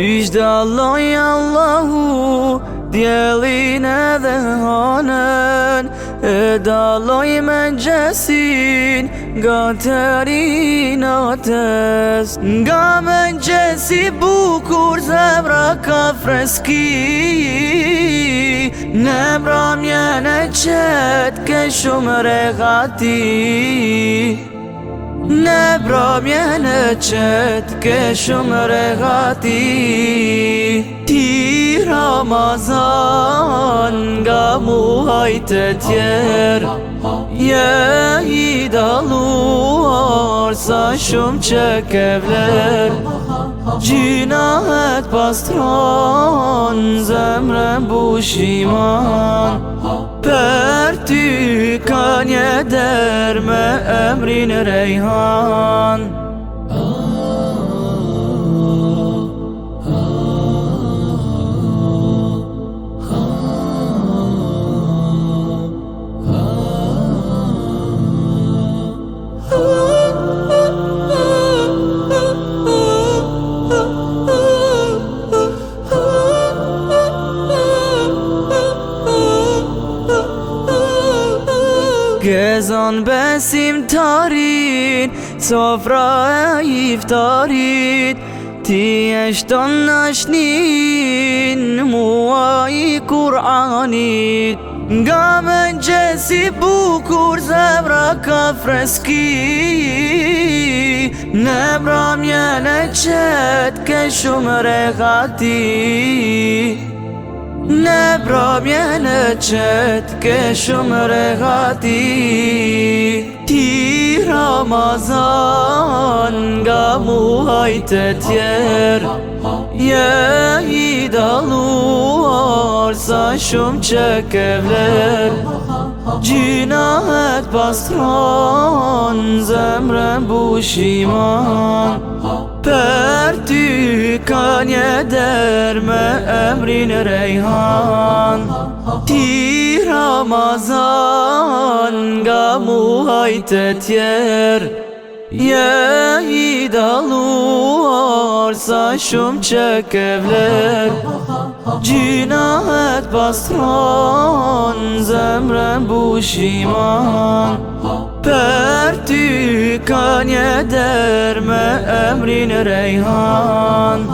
Qysh dhe Allahu, djelin edhe hanën E daloj me gjesin, nga të rinatës Nga me njësi bukur, zemra ka freski Në mbra mjene qëtë, ke shumë regati نبرامێنەچێت کێشم ڕێغاتی تیرامازان گام و هایتە تێر یەهیداڵ و ئارساشم چەکەولێر جیناهت پاسترۆن زەمرە بوشیمان një derë me emrin e rejhanë gëzon besim tarin Sofra e iftarit Ti eshtë të nëshnin Mua i Kur'anit Nga me gjesi bukur zemra ka freski Në bra mjene qëtë ke shumë rehati نبرامینچت که شمرهاتی تی رامازان گاموهای تتیر یه ایدالوار ساشم چکبلر جنایت باستران زمرم بوشیمان پرتی Serkan derme emrine reyhan Ti Ramazan gamu haytet yer Yehi daluar saşum çek evler Cinahet bastran zemren bu şiman Pertü kan yederme emrin reyhan